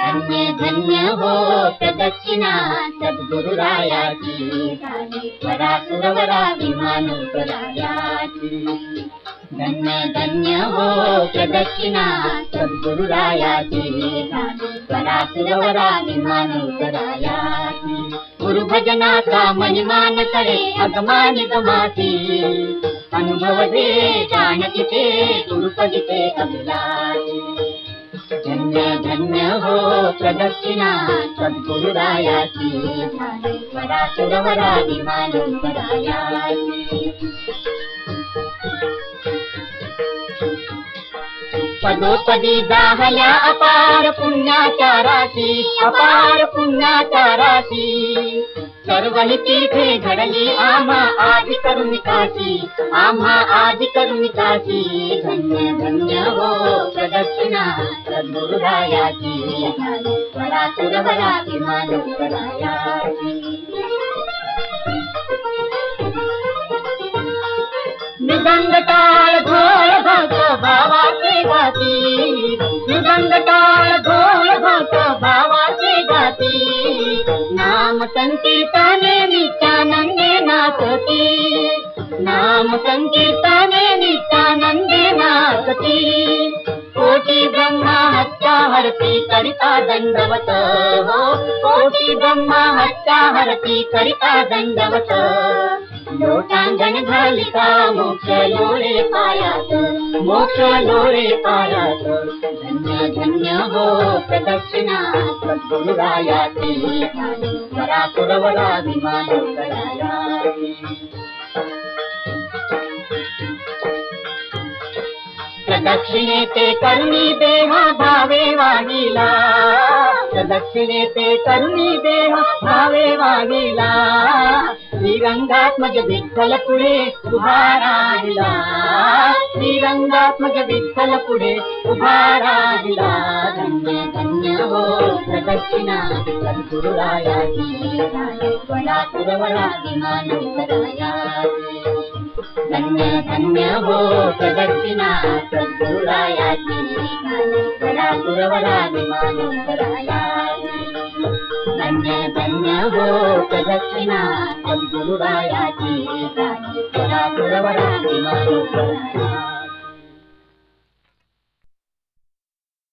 धन्य धन्य हो प्रदक्षिणा सद्गुरुरायाची झाली वरा सुरवरा विमानोपरायाची धन्य धन्य हो प्रदक्षिणा सुरवरा विमानोपरायाची गुरुभजनाचा महिमान करे अगमानि गमाती अनुभव दे जाणती ते गुरुपदी ते अभिलाषी। धन्य धन्य हो प्रदक्षिणा, सद्गुरुरायाची झाली पदोपदी जाहल्या अपार पुण्याच्या राशी अपार पुण्याच्या राशी सर्व ही तीर्थे घडली आम्हा आदि करुणिकाची आम्हा आदि करुणिकाची धन्य धन्य हो प्रदक्षिणा सद्गुरुरायाची वरा सुरवरा मृदंग घोळ घोट भावाचे गाती मृदंग टाळ घोळ घोट भावाचे गाती। नाम संकीर्तने नित्यानंदे नाचती नाम संकीर्तने नित्यानंदे नाचती कोटी ब्रह्मा हत्या हरती करिता दंडवत। हो, कोटी ब्रह्मा हत्या हरती करिता दंडवत। लोटांगण घालिका मोक्ष लोळे पायात, मोक्ष लोळे पायात। धन्य धन्य हो प्रदक्षिणा सद्गुरुरायाची वरा पुरवरा विमान प्रदक्षिणे ते करुणी देह भावे वाहिला। प्रदक्षिणे ते करुणी देह भावे वाहिला। శ్రీరంగాత్మక విఠలపుడే ఉభారాహిలా శ్రీరంగాత్మజ విఠలపుడే ఉభారాహిలా ధన్య ప్రదక్షిణ సద్గురురాయాసి धन्य धन्य हो